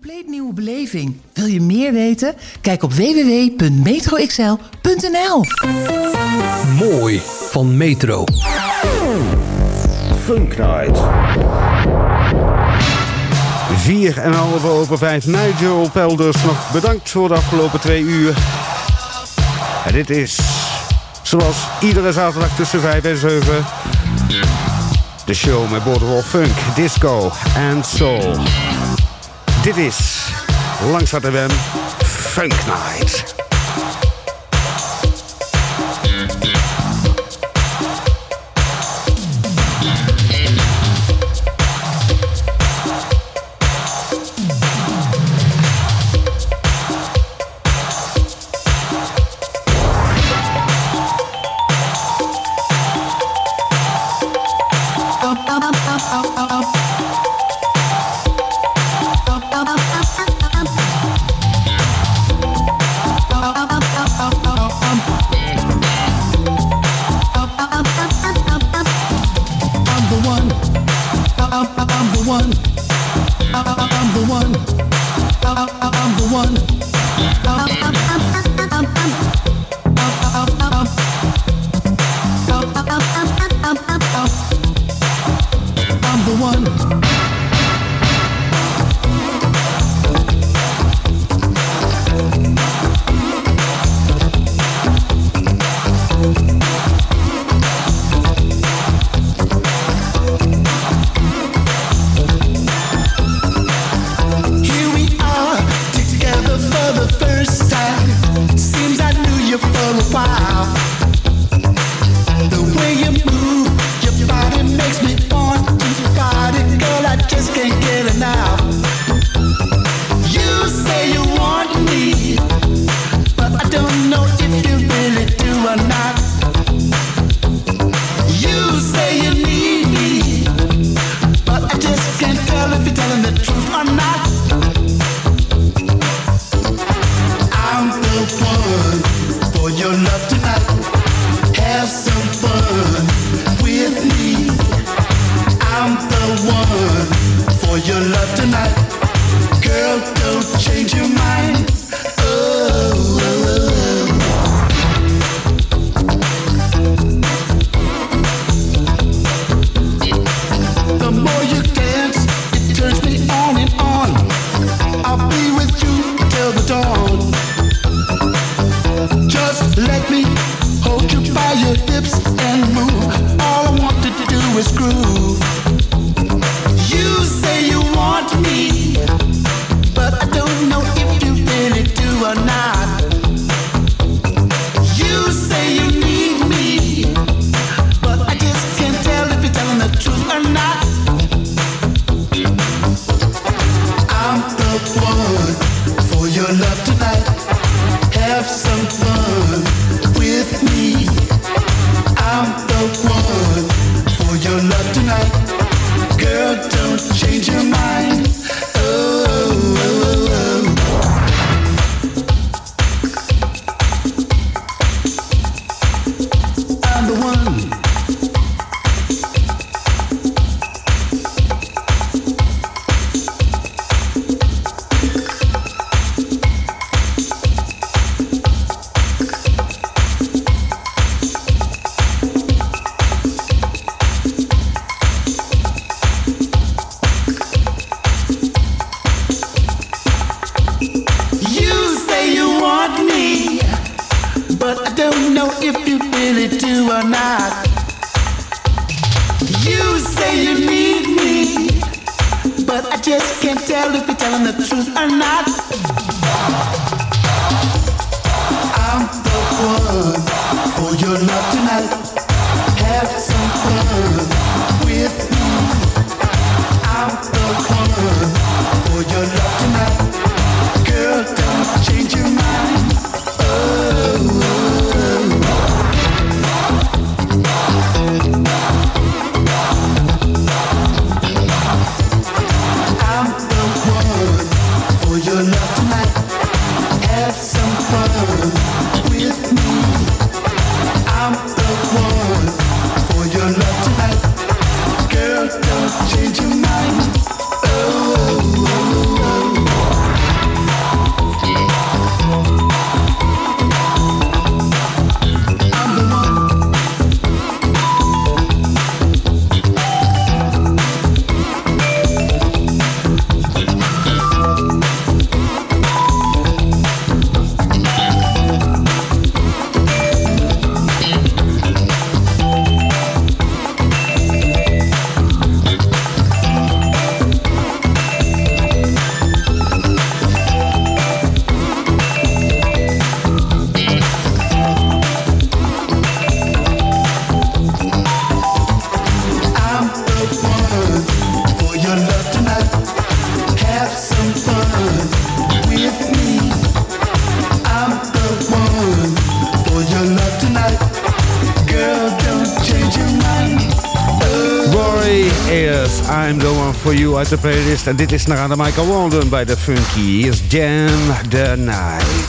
compleet nieuwe beleving. Wil je meer weten? Kijk op www.metroxl.nl Mooi van Metro. Funk Night. 4 en half over 5. Nigel Pelders nog bedankt voor de afgelopen twee uur. En dit is, zoals iedere zaterdag tussen 5 en 7... de show met Borderwolf Funk, Disco en Soul. Dit is langs FM Funk Night. Mmm. You uit the playlist. and dit is Narada Michael Walden bij de Funky. Is Jam the Night.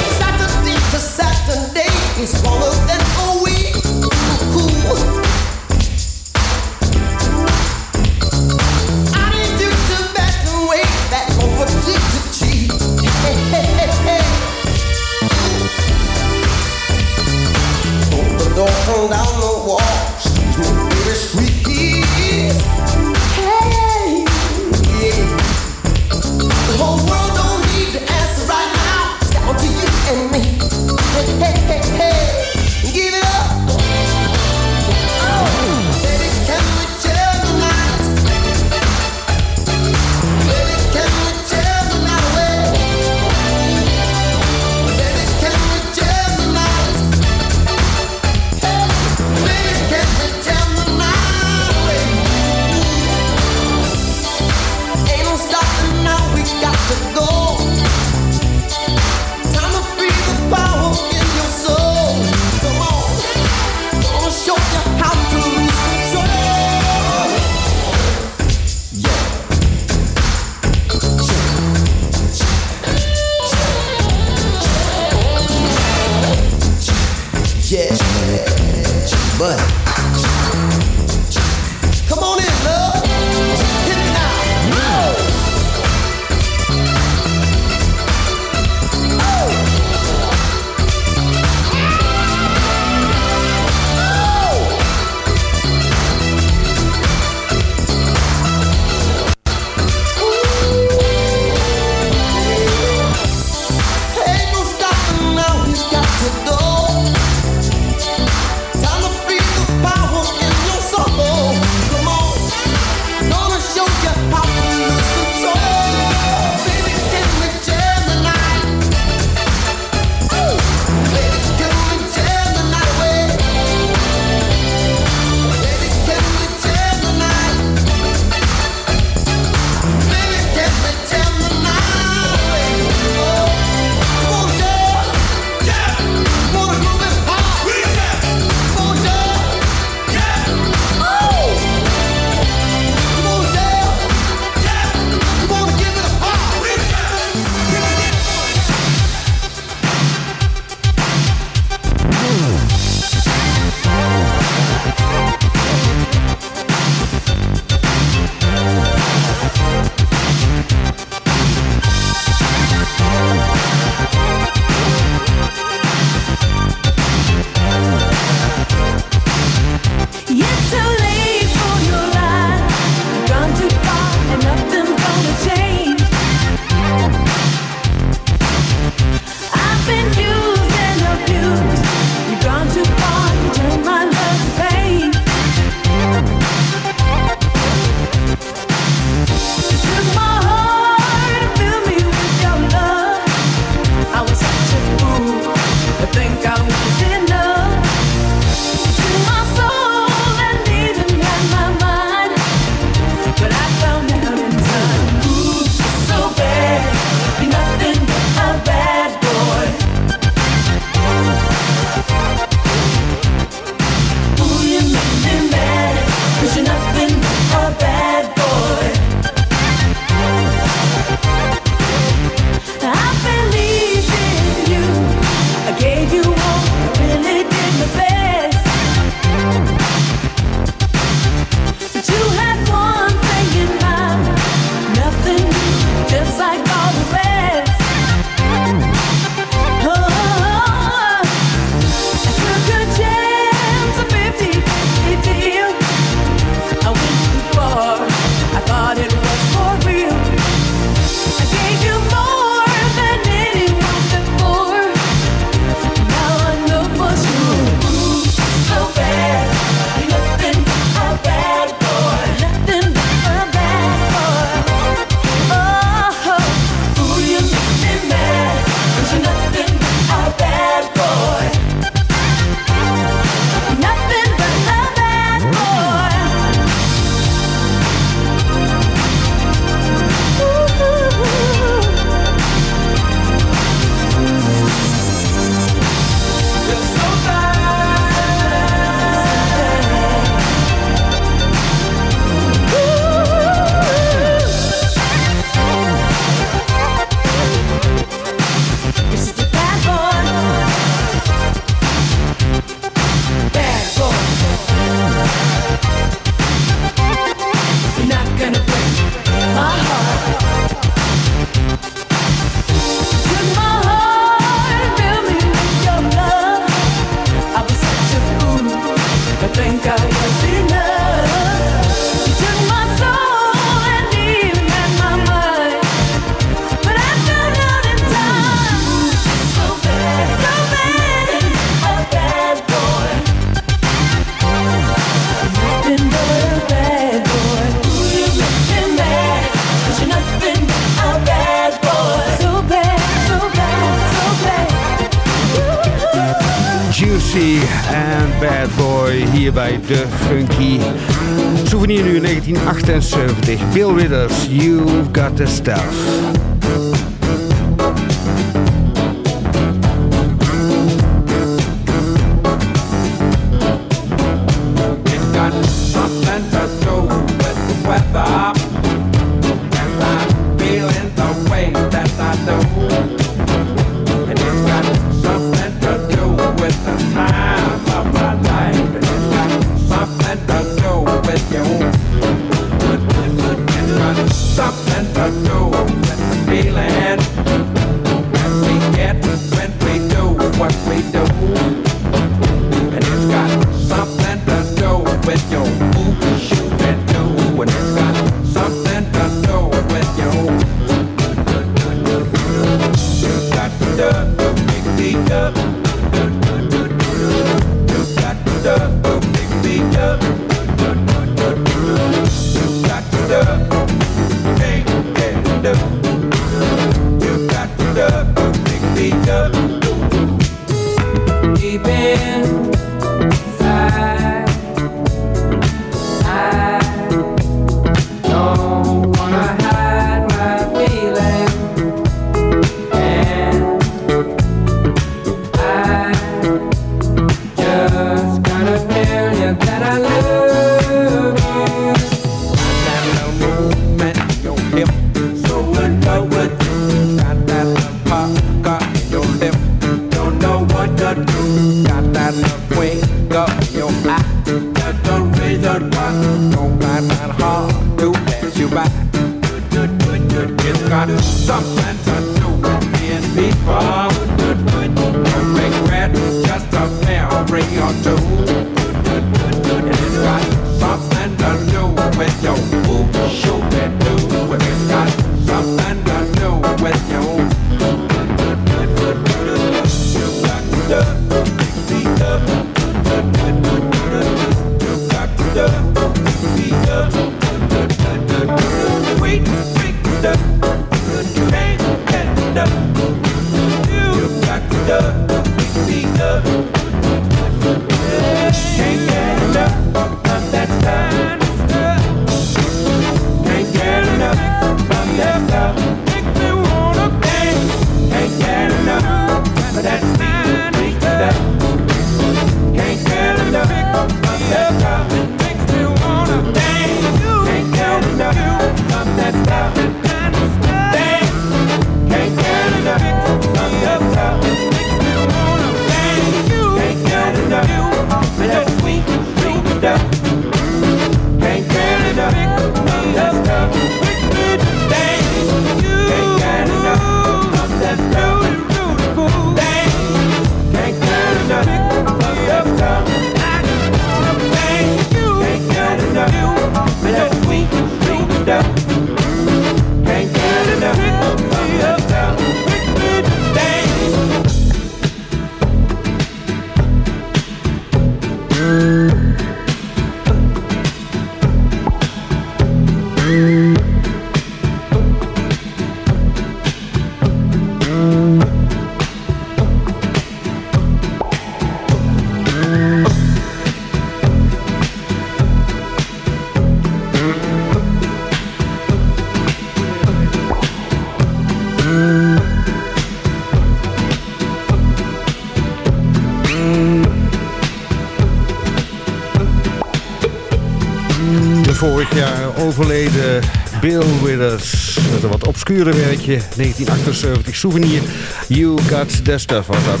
Obscure werkje. 1978 souvenir. You got the stuff was dat.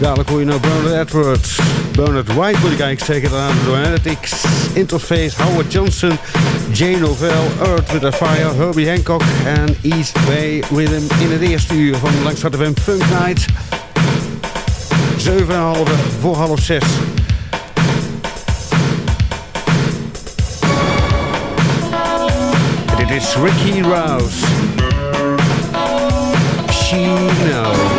Dadelijk hoor je nou Bernard Edwards. Bernard White moet ik eigenlijk zeggen. Analytics, Interface, Howard Johnson, Jane Novell, Earth with a Fire, Herbie Hancock en East Bay Rhythm in het eerste uur van Langs FM Funk Night. 7,5 voor half 6. Dit is Ricky Rouse. She knows.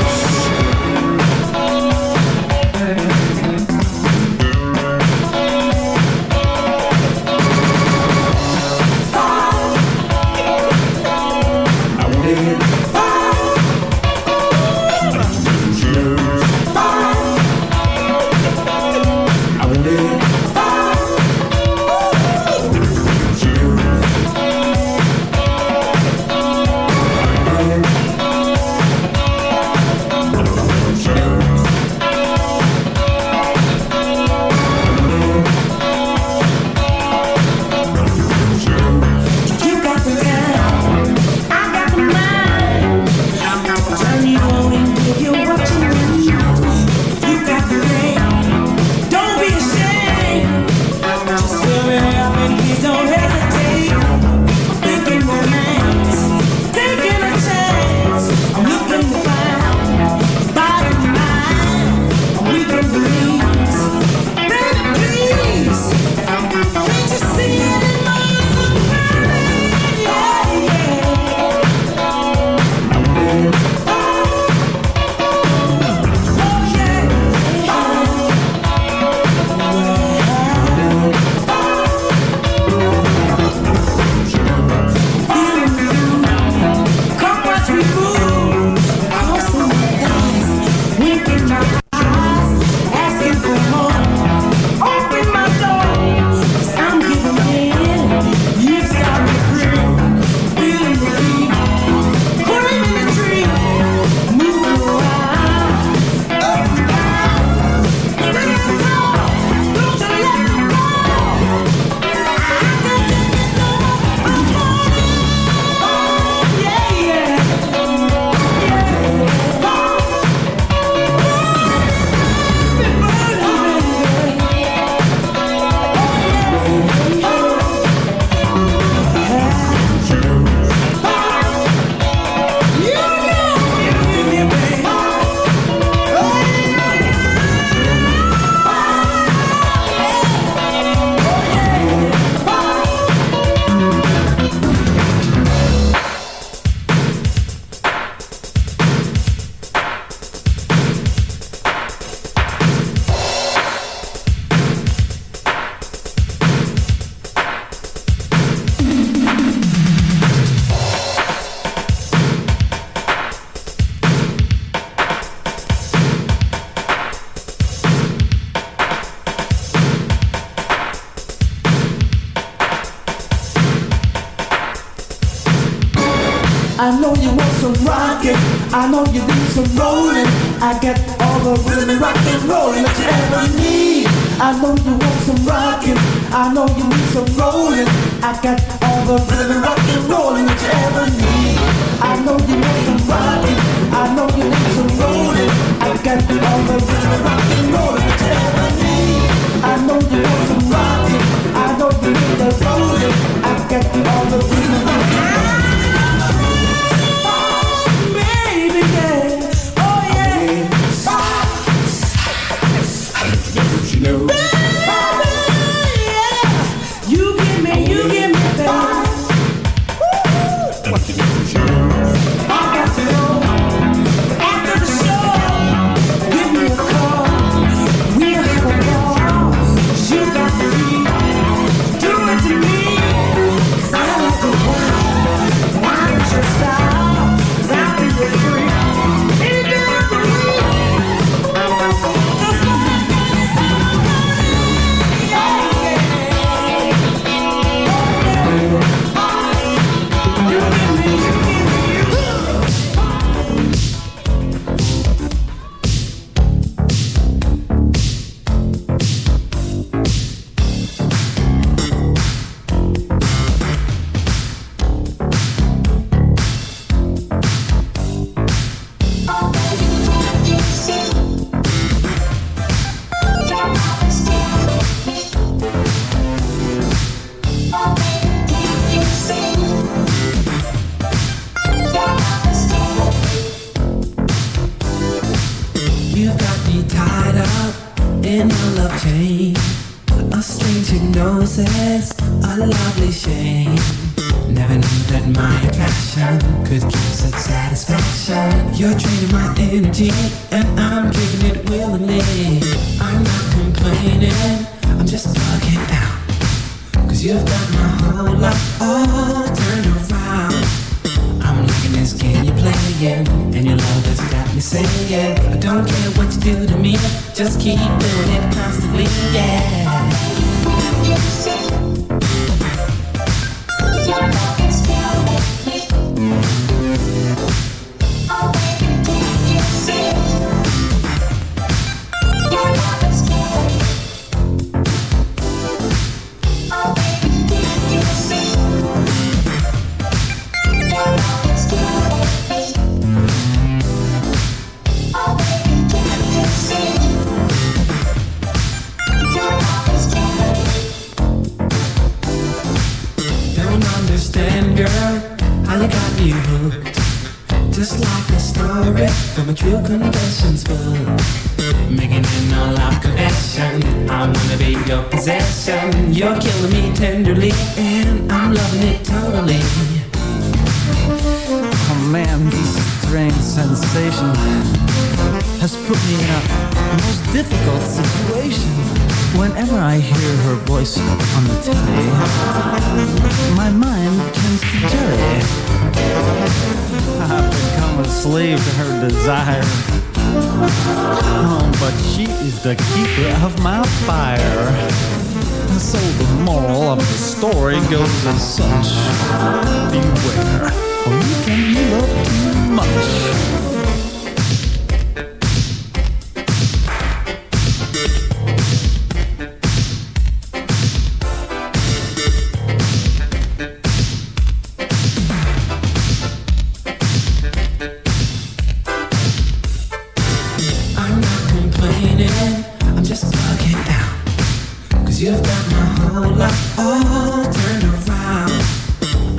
You've got my whole life all turned around.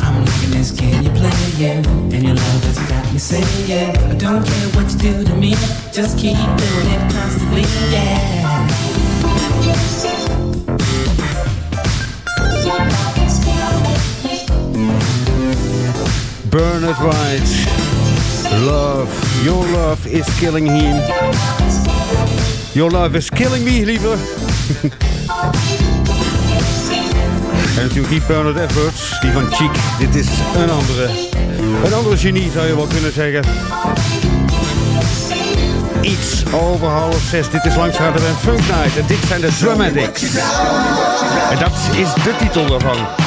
I'm looking at game you play, yeah. And your love has got me saying, yeah. I don't care what you do to me, just keep doing it constantly, yeah. Burn it right. Love, your love is killing me. Your love is killing me, liever. You Keep Bernard Edwards, die van Cheek. Dit is een andere. Een andere genie zou je wel kunnen zeggen. Iets over half zes. Dit is langs en Funk Night. En dit zijn de Drum En dat is de titel daarvan.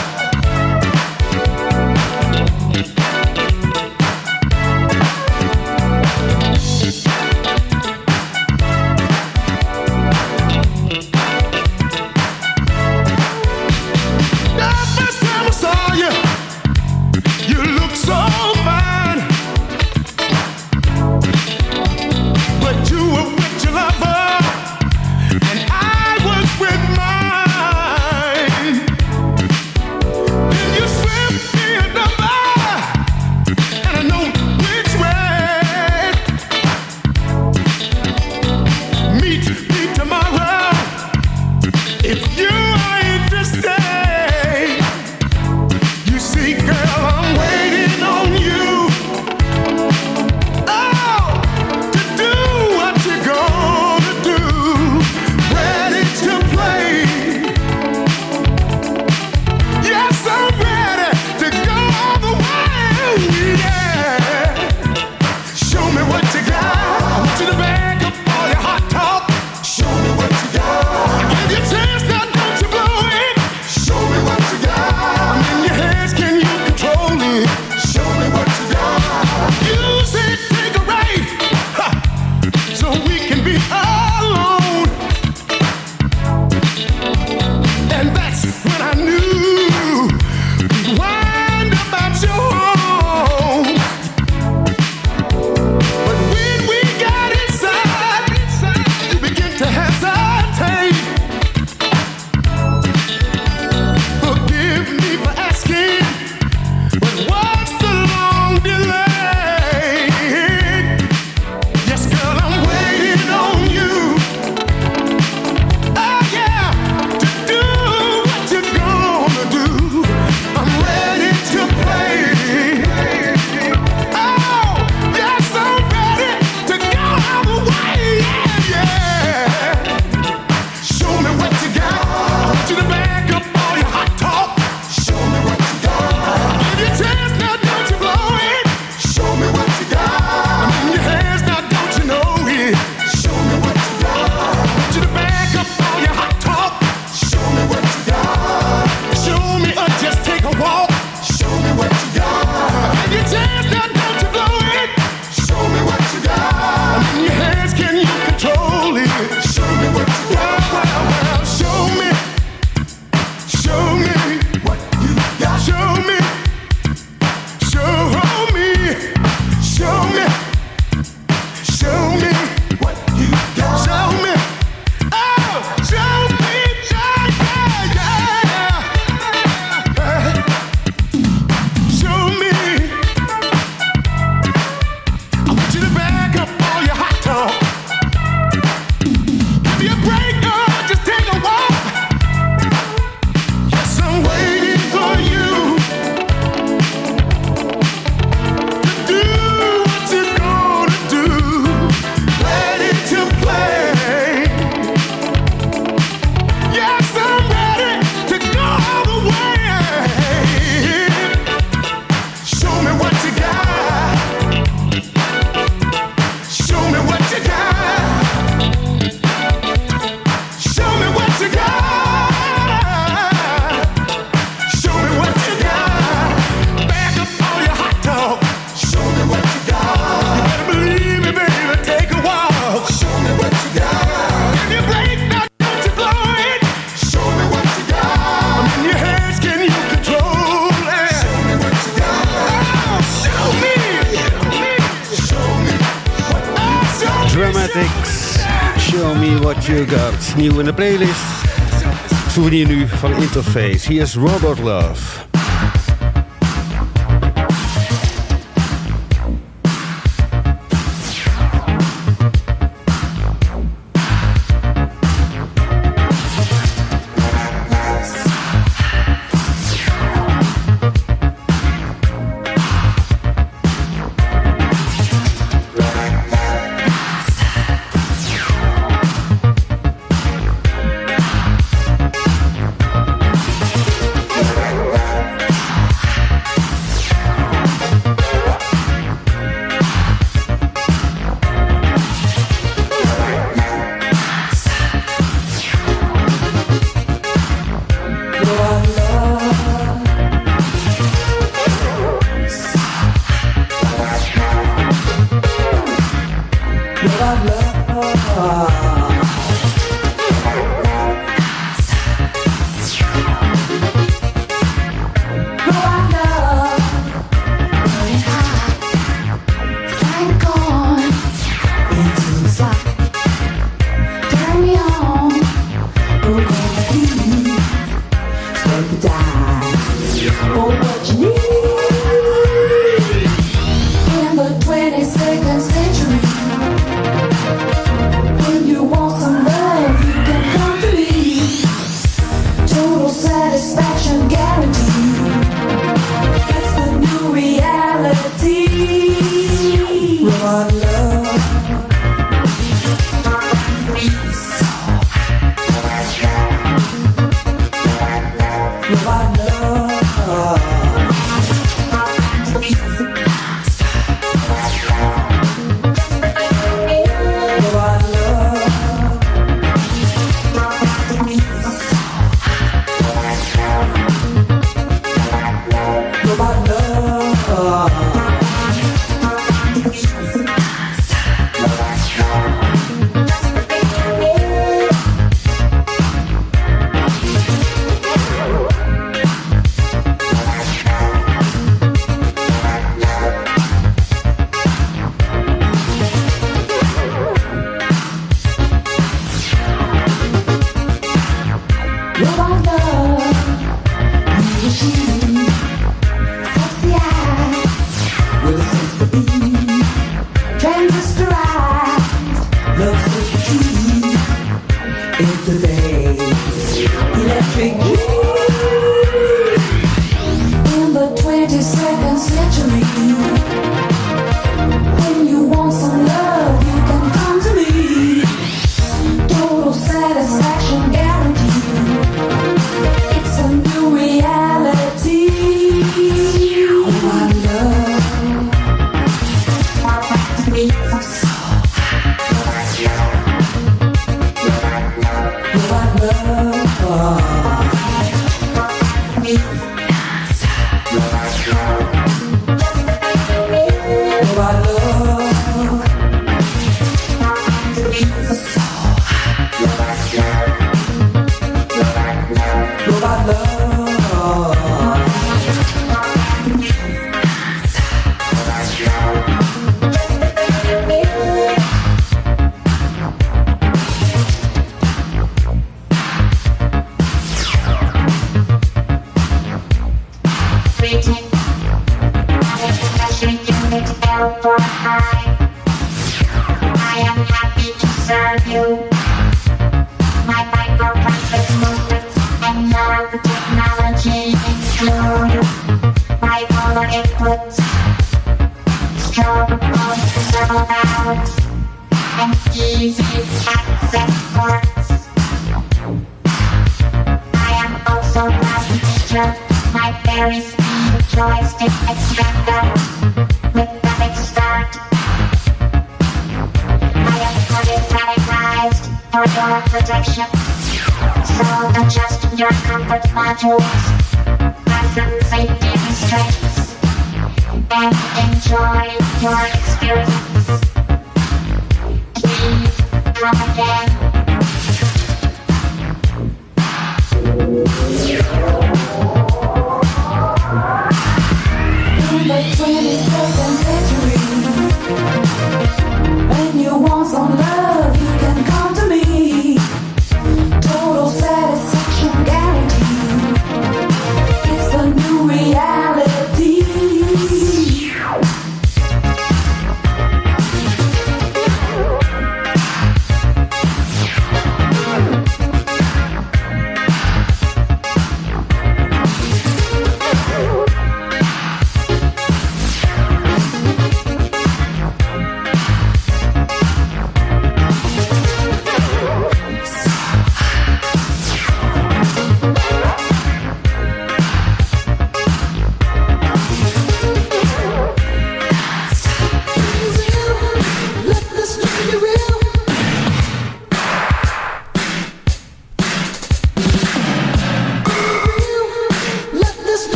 Nieuw in de playlist. Souvenir nu van Interface. Hier is Robot Love.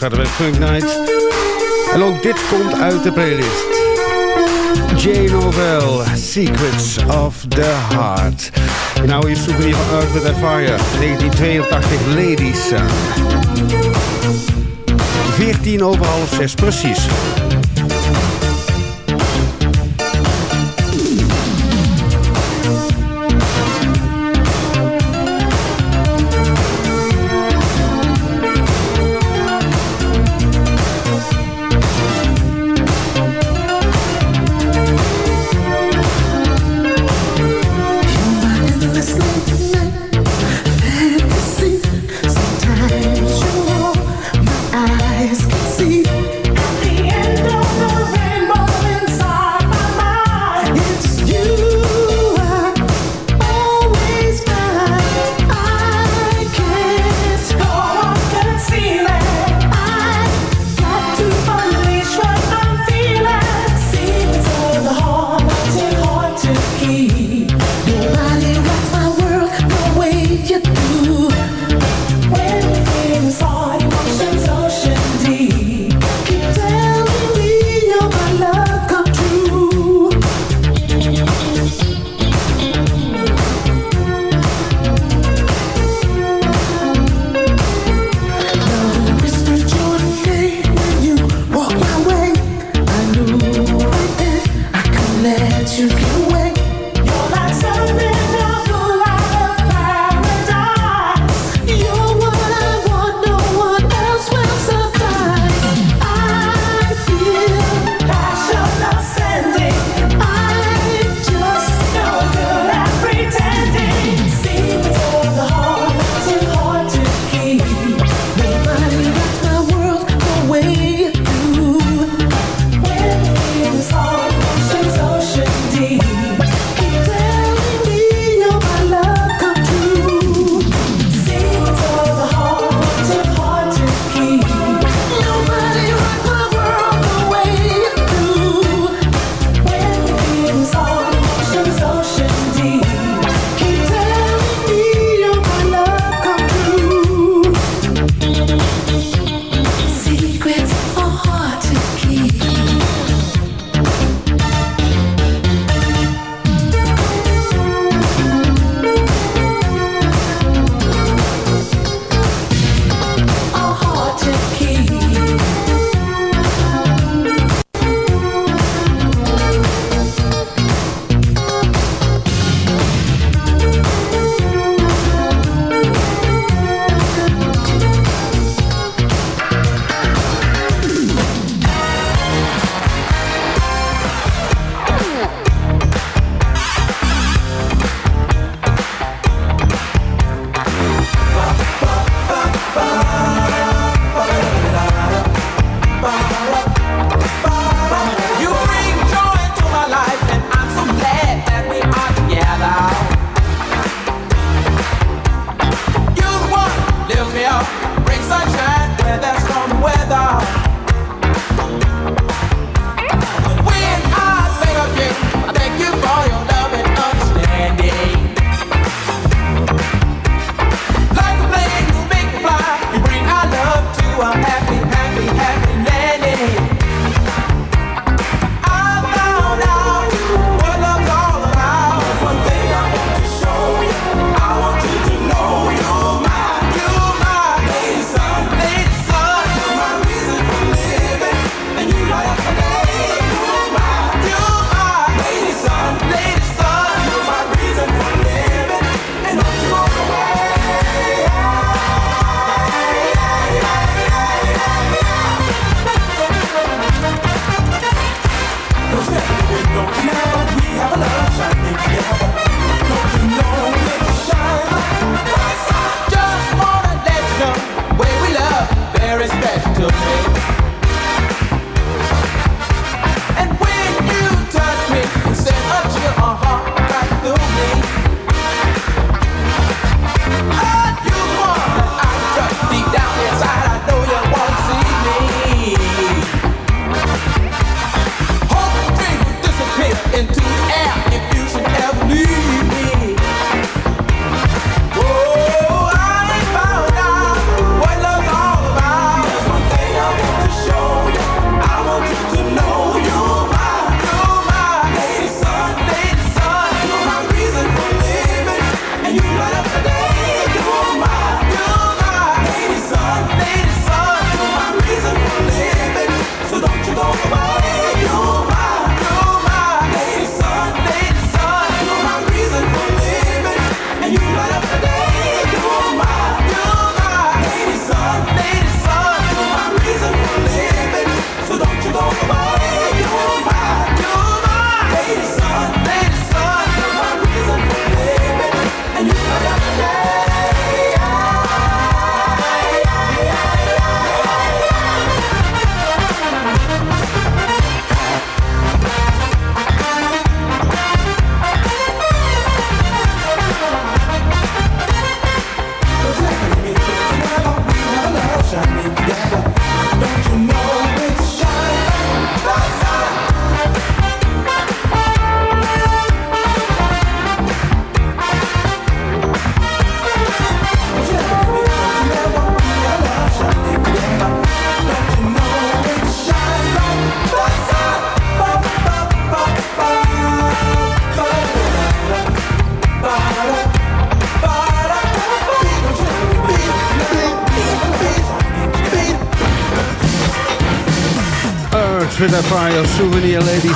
zaterdag Funk Night. En ook dit komt uit de playlist. Jane Novel, Secrets of the Heart. Nou je zoeken hier van Earth with 1982 Ladies. 14 over half 6 precies.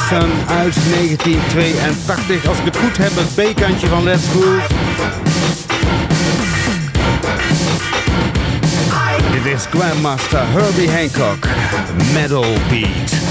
Sun uit 1982. Als ik het goed heb, het B-kantje van Let's Groove. Dit is Grandmaster Herbie Hancock, Metal Beat.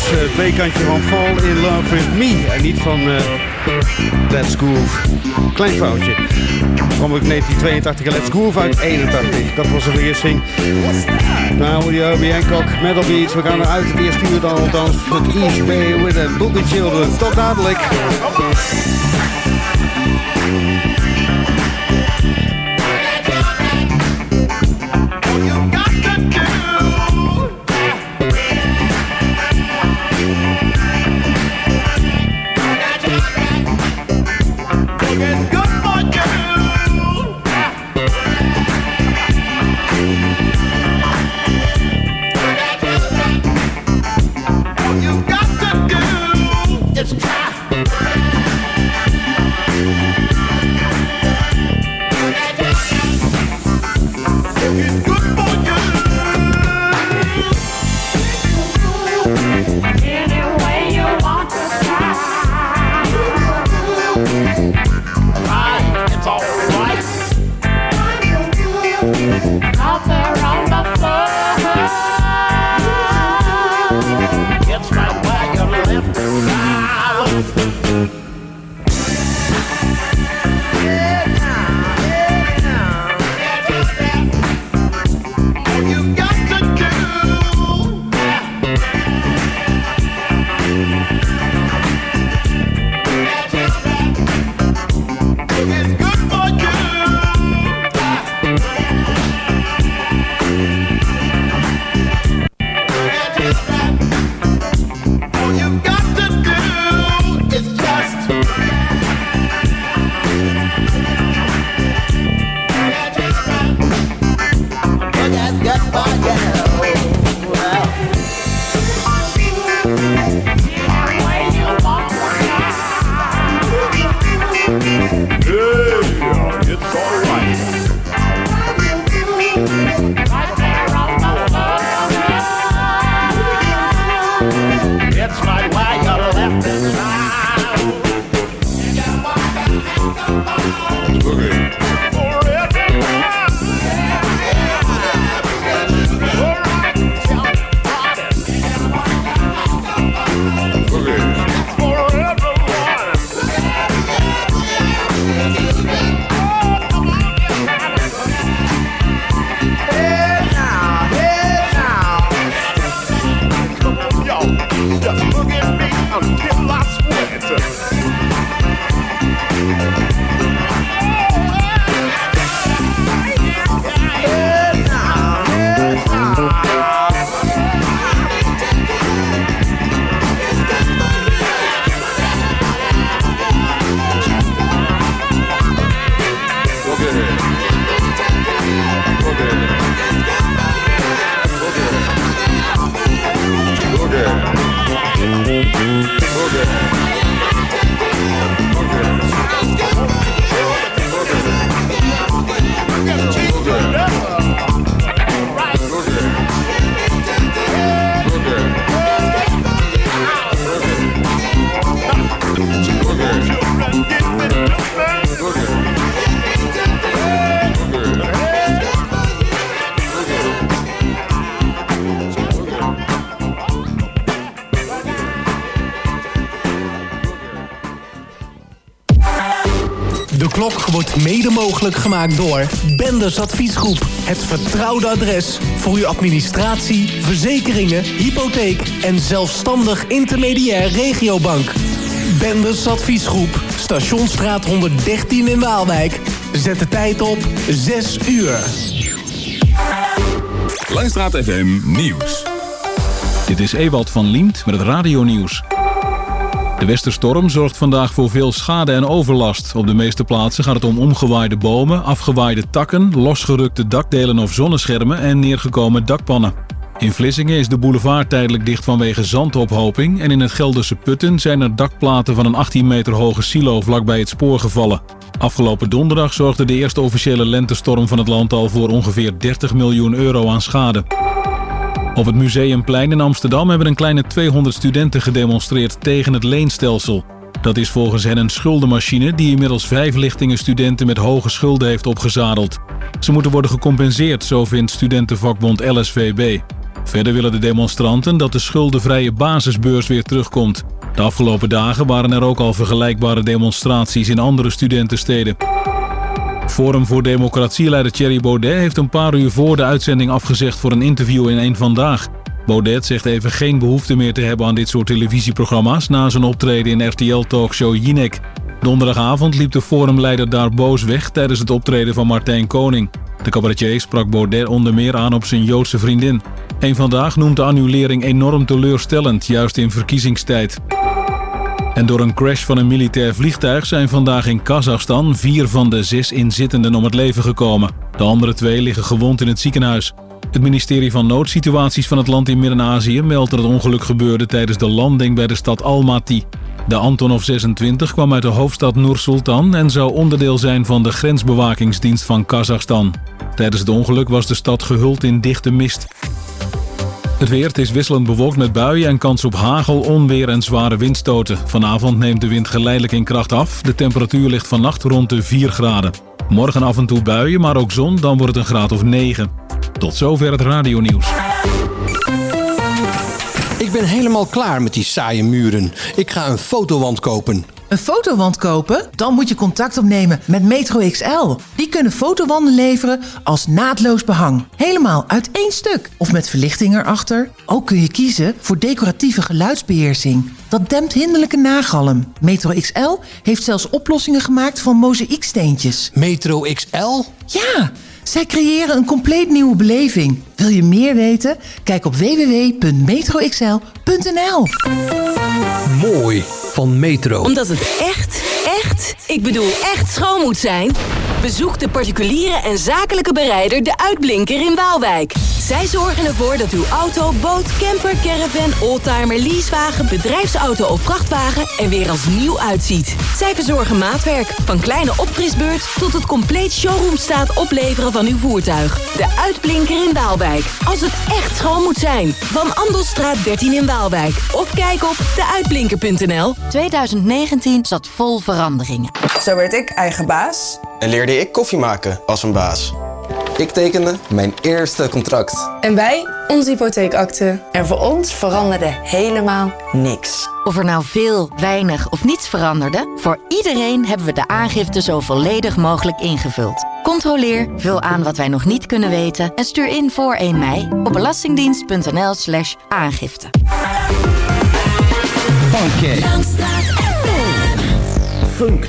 Eh, het B-kantje van Fall in Love with Me. En niet van eh, Let's Groove. Klein foutje. Kwam ook 1982 en Let's Groove uit 81. Dat was een vergissing. Nou, die Herbie Hancock, Metal Beats. We gaan eruit het eerste uur dan althans. Het East Bay with the Boogie Children. Tot dadelijk. Wordt mede mogelijk gemaakt door Benders Adviesgroep. Het vertrouwde adres voor uw administratie, verzekeringen, hypotheek en zelfstandig intermediair regiobank. Benders Adviesgroep, Stationsstraat 113 in Waalwijk. Zet de tijd op 6 uur. Langstraat FM Nieuws. Dit is Ewald van Liemt met het radionieuws. De westerstorm zorgt vandaag voor veel schade en overlast. Op de meeste plaatsen gaat het om omgewaaide bomen, afgewaaide takken, losgerukte dakdelen of zonneschermen en neergekomen dakpannen. In Vlissingen is de boulevard tijdelijk dicht vanwege zandophoping en in het Gelderse Putten zijn er dakplaten van een 18 meter hoge silo vlakbij het spoor gevallen. Afgelopen donderdag zorgde de eerste officiële lentestorm van het land al voor ongeveer 30 miljoen euro aan schade. Op het Museumplein in Amsterdam hebben een kleine 200 studenten gedemonstreerd tegen het leenstelsel. Dat is volgens hen een schuldenmachine die inmiddels vijf lichtingen studenten met hoge schulden heeft opgezadeld. Ze moeten worden gecompenseerd, zo vindt studentenvakbond LSVB. Verder willen de demonstranten dat de schuldenvrije basisbeurs weer terugkomt. De afgelopen dagen waren er ook al vergelijkbare demonstraties in andere studentensteden. Forum voor Democratie-leider Thierry Baudet heeft een paar uur voor de uitzending afgezegd voor een interview in Eén Vandaag. Baudet zegt even geen behoefte meer te hebben aan dit soort televisieprogramma's na zijn optreden in RTL-talkshow Jinek. Donderdagavond liep de forumleider daar boos weg tijdens het optreden van Martijn Koning. De cabaretier sprak Baudet onder meer aan op zijn Joodse vriendin. Eén Vandaag noemt de annulering enorm teleurstellend, juist in verkiezingstijd. En door een crash van een militair vliegtuig zijn vandaag in Kazachstan vier van de zes inzittenden om het leven gekomen. De andere twee liggen gewond in het ziekenhuis. Het ministerie van Noodsituaties van het land in Midden-Azië meldt dat het ongeluk gebeurde tijdens de landing bij de stad Almaty. De Antonov 26 kwam uit de hoofdstad Nur-Sultan en zou onderdeel zijn van de grensbewakingsdienst van Kazachstan. Tijdens het ongeluk was de stad gehuld in dichte mist. Het weer het is wisselend bewolkt met buien en kans op hagel, onweer en zware windstoten. Vanavond neemt de wind geleidelijk in kracht af. De temperatuur ligt vannacht rond de 4 graden. Morgen af en toe buien, maar ook zon, dan wordt het een graad of 9. Tot zover het radionieuws. Ik ben helemaal klaar met die saaie muren. Ik ga een fotowand kopen. Een fotowand kopen? Dan moet je contact opnemen met Metro XL. Die kunnen fotowanden leveren als naadloos behang. Helemaal uit één stuk. Of met verlichting erachter. Ook kun je kiezen voor decoratieve geluidsbeheersing. Dat dempt hinderlijke nagalm. Metro XL heeft zelfs oplossingen gemaakt van mozaïeksteentjes. Metro XL? Ja, zij creëren een compleet nieuwe beleving. Wil je meer weten? Kijk op www.metroxl.nl. Mooi van Metro. Omdat het echt, echt, ik bedoel echt schoon moet zijn... bezoek de particuliere en zakelijke bereider De Uitblinker in Waalwijk. Zij zorgen ervoor dat uw auto, boot, camper, caravan, oldtimer, leasewagen... bedrijfsauto of vrachtwagen er weer als nieuw uitziet. Zij verzorgen maatwerk, van kleine opfrisbeurt... tot het compleet showroomstaat opleveren van uw voertuig. De Uitblinker in Waalwijk. Als het echt schoon moet zijn. Van Andelstraat 13 in Waalwijk. Of kijk op deuitblinker.nl. 2019 zat vol veranderingen. Zo werd ik eigen baas. En leerde ik koffie maken als een baas. Ik tekende mijn eerste contract. En wij onze hypotheekakte. En voor ons veranderde helemaal niks. Of er nou veel, weinig of niets veranderde, voor iedereen hebben we de aangifte zo volledig mogelijk ingevuld. Controleer, vul aan wat wij nog niet kunnen weten en stuur in voor 1 mei op belastingdienst.nl/slash aangifte. Funky. Funk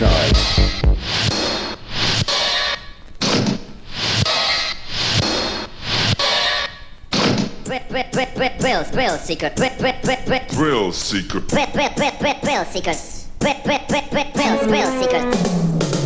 Thrill, thrill seeker. Thrill seeker. Thrill seekers. Thrill, thrill seekers.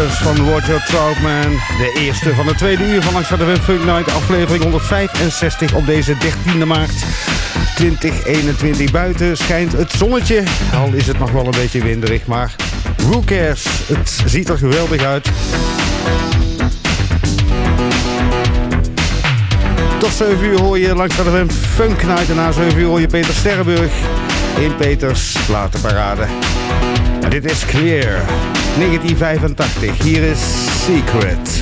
Van Roger Troutman. De eerste van de tweede uur van Langs van de Funk Night. Aflevering 165 op deze 13e maart 2021. Buiten schijnt het zonnetje. Al is het nog wel een beetje winderig, maar who cares? Het ziet er geweldig uit. Tot 7 uur hoor je langs van de Funk Night. En na 7 uur hoor je Peter Sterrenburg in Peters Platenparade. En dit is Clear, 1985. Hier is Secret.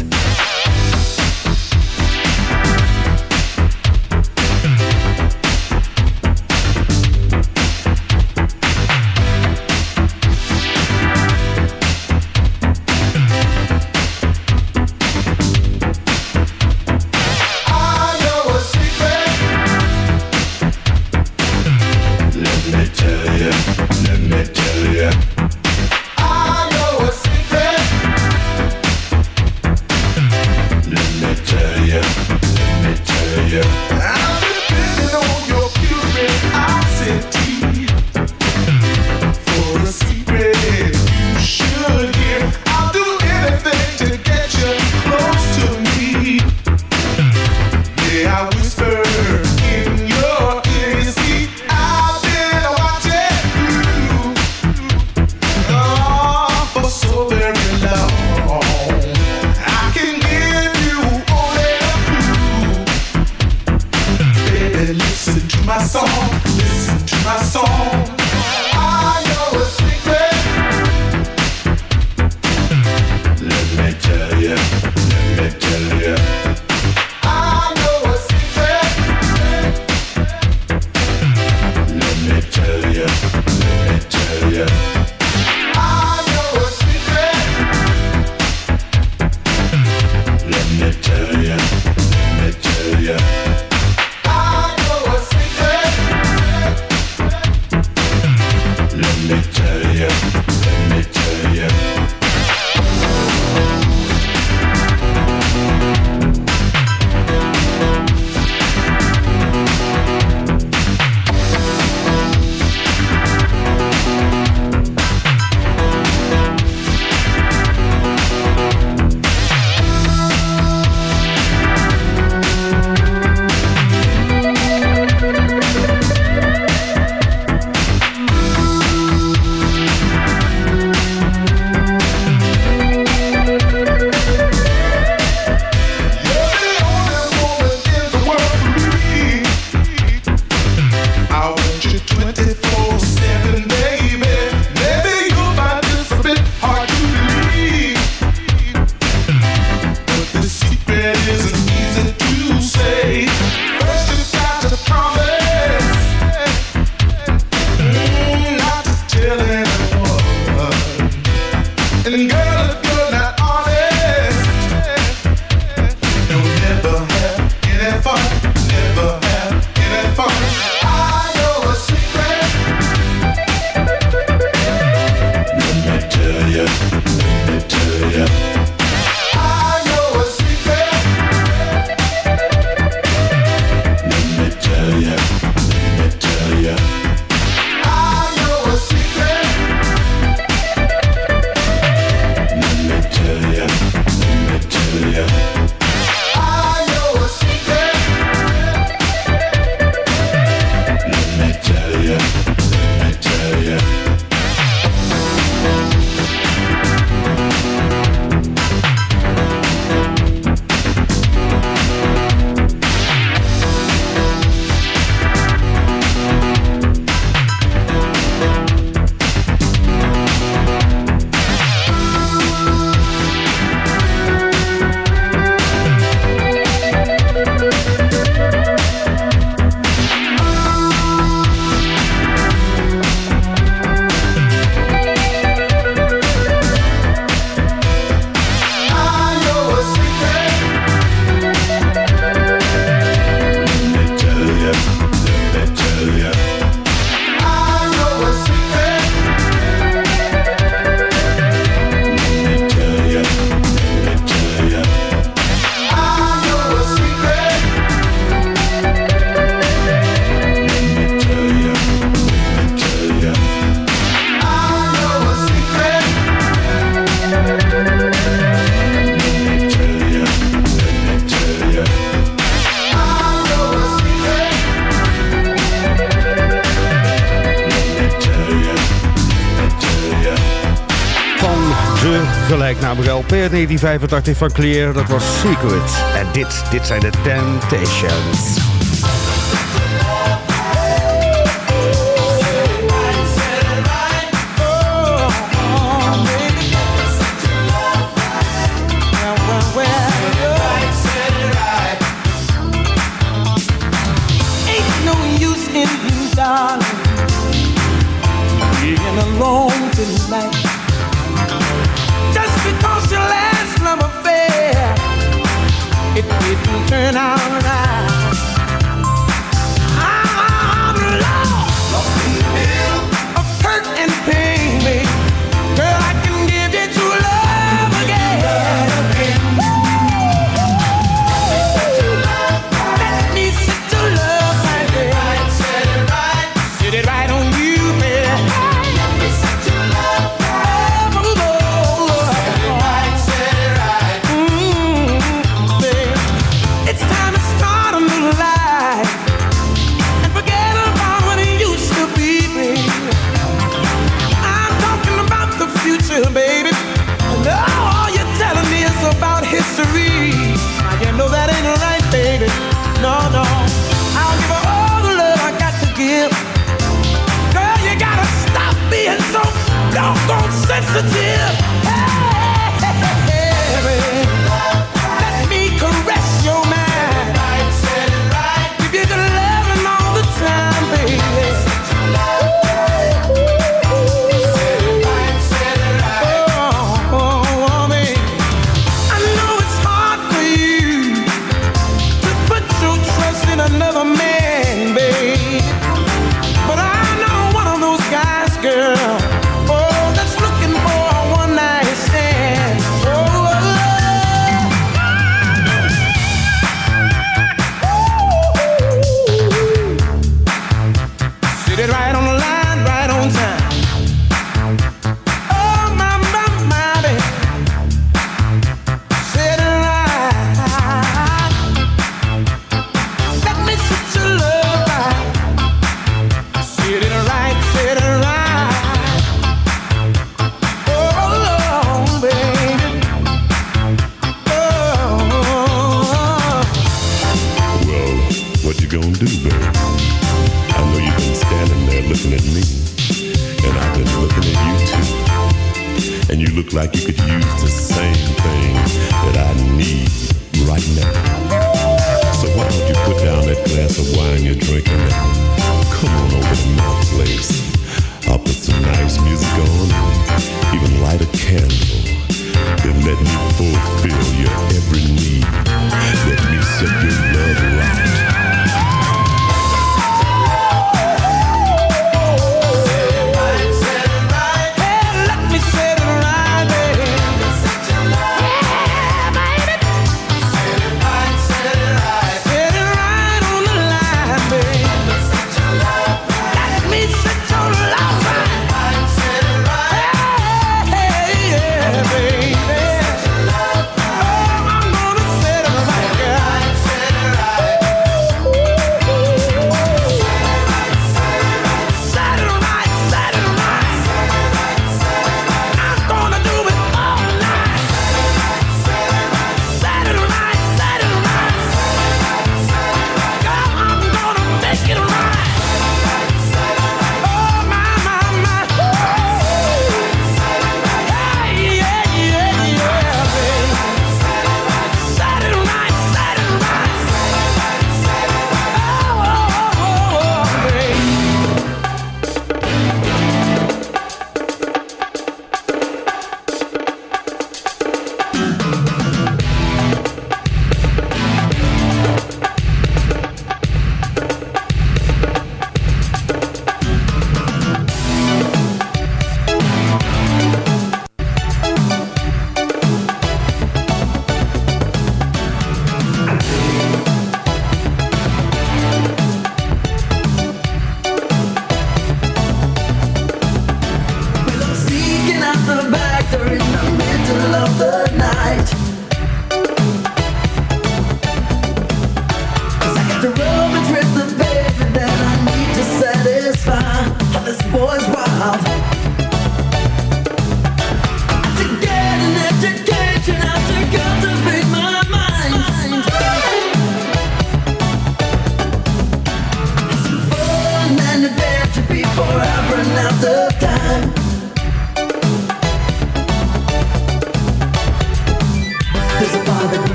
my song, listen. onze gelijknamige LP 1985 van Clear. Dat was Secret. En dit, dit zijn de Temptations. turn out gravity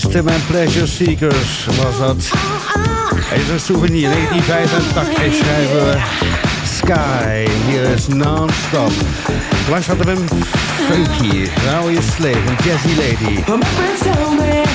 System en Pleasure Seekers was dat. Hij is een souvenir, 1985 en schrijven we Sky. Hier is non-stop. Langs hadden we hem Funky, Rauw je een Jazzy Lady.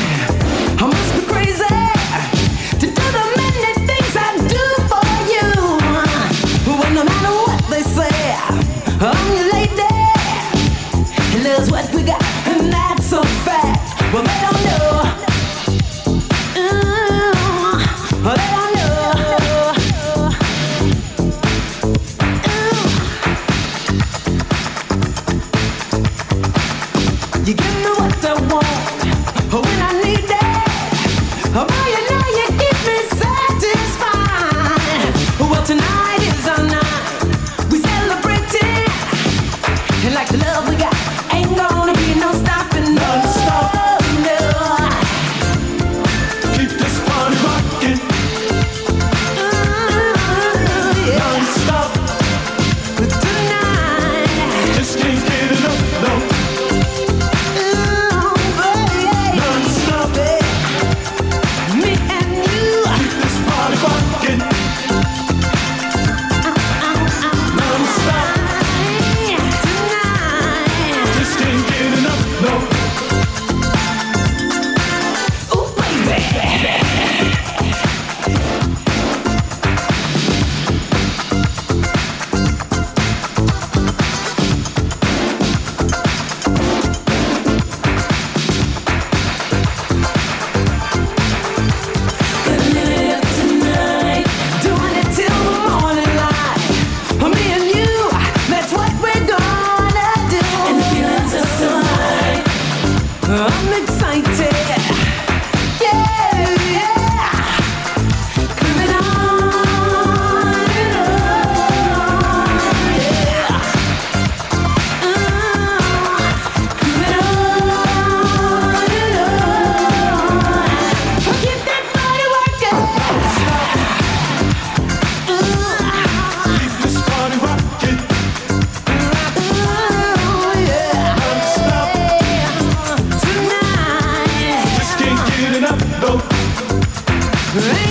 Hey!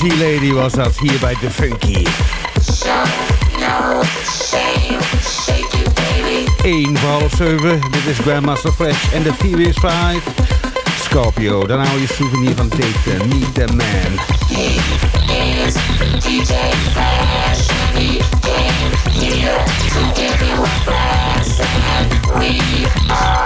Energy Lady was dat hier bij The Funky. Eén voor half zeven. Dit is Grandmaster Flash en de Furious 5. Scorpio, dan hou je souvenir van Tate. Meet the man. He is DJ Flash. He came here to give you a blast. And we are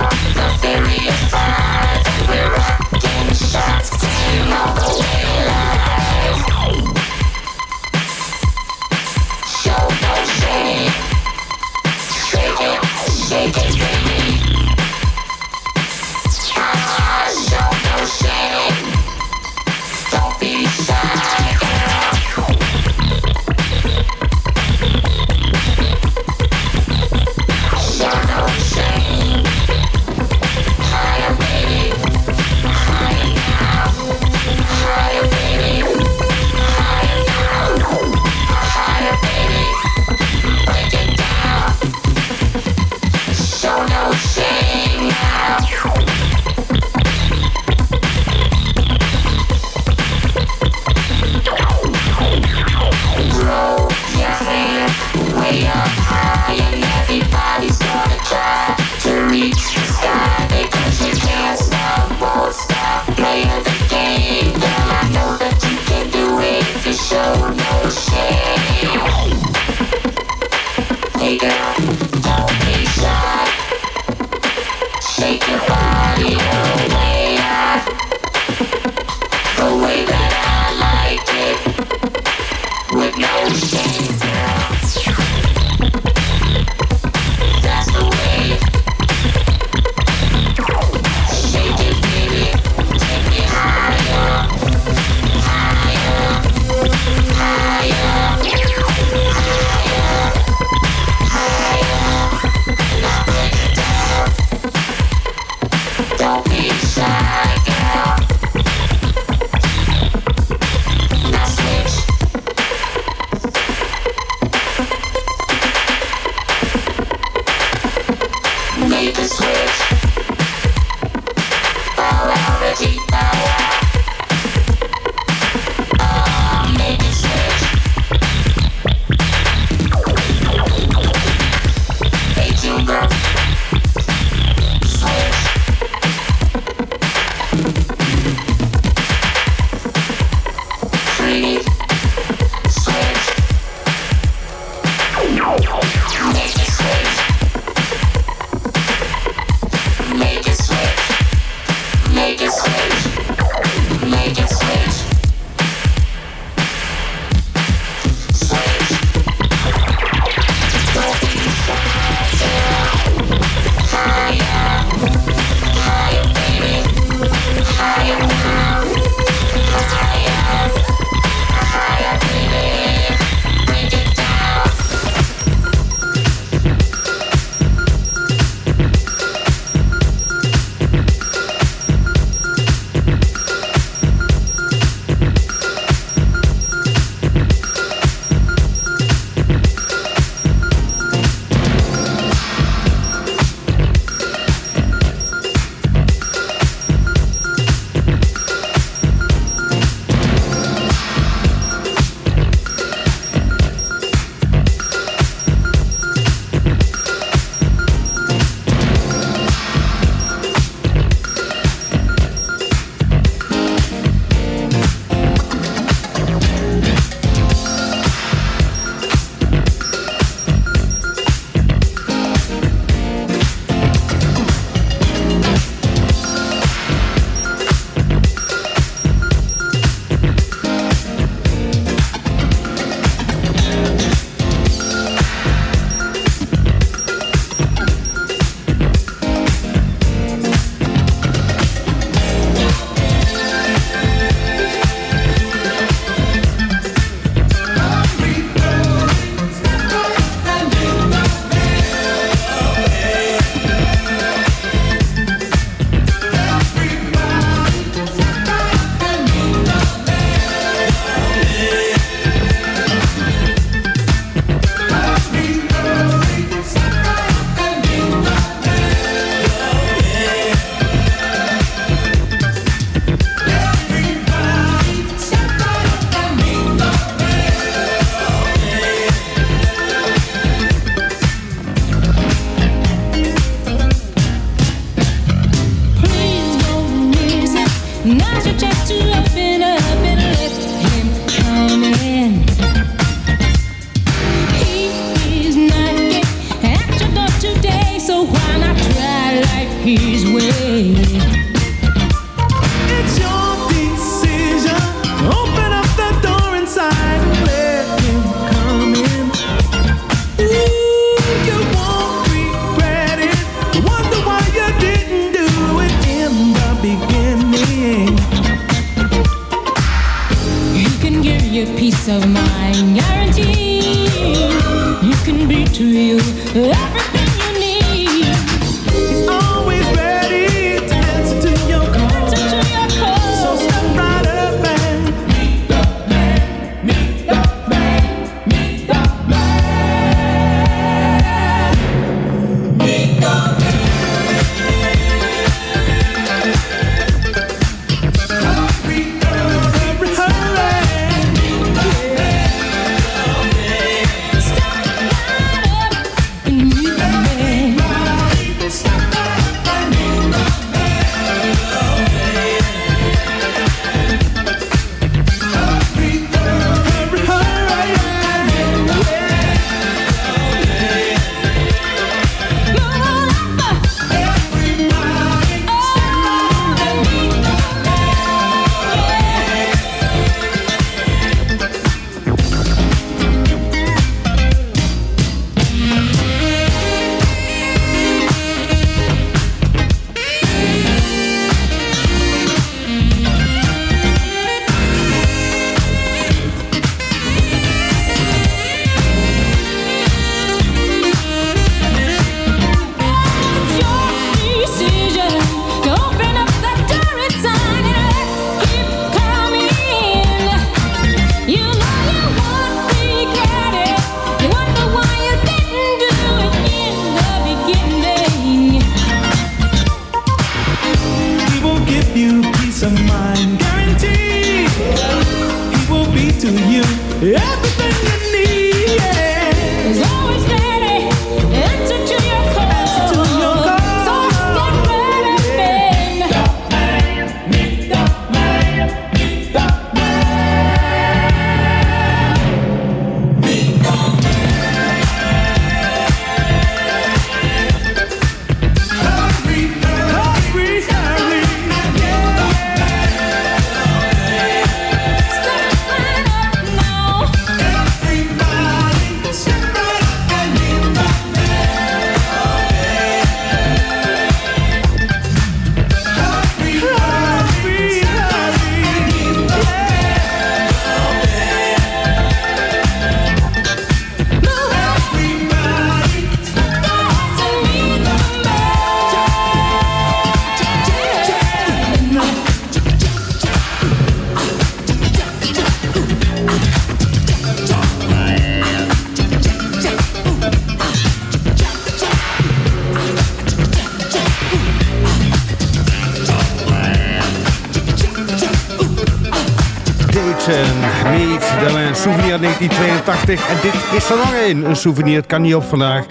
1982. En dit is er nog één. Een souvenir, het kan niet op vandaag.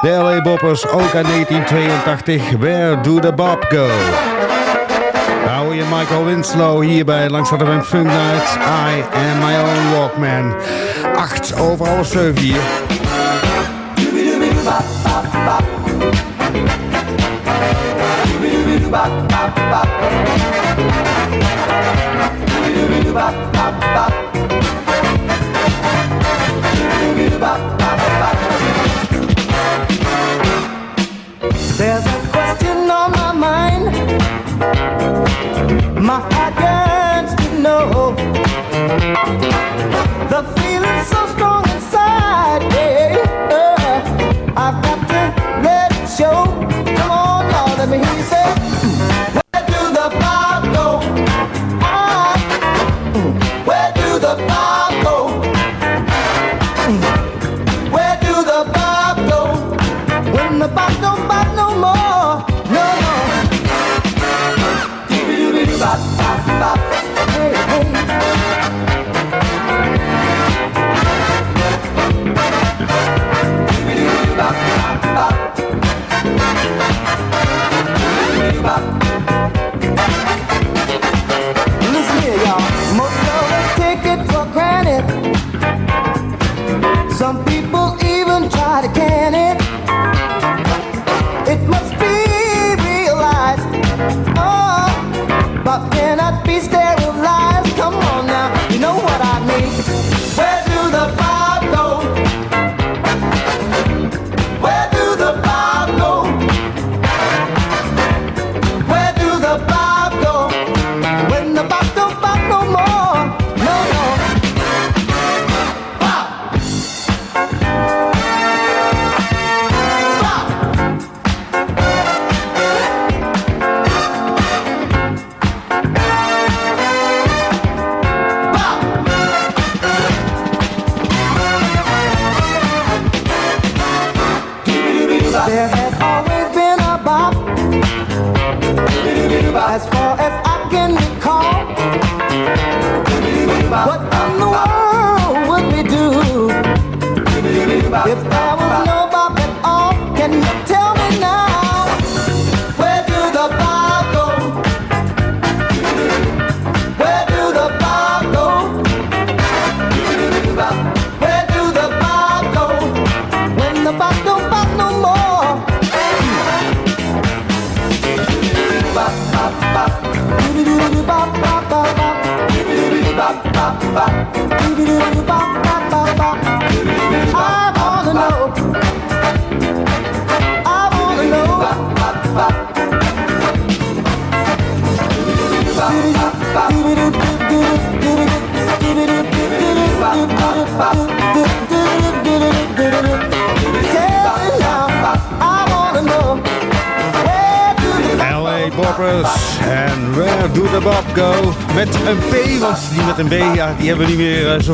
De LA Boppers, ook uit 1982. Where do the Bob go? Nou, je Michael Winslow langs hadden we een Funk Nights. I am my own Walkman. 8 over half 7 hier. There's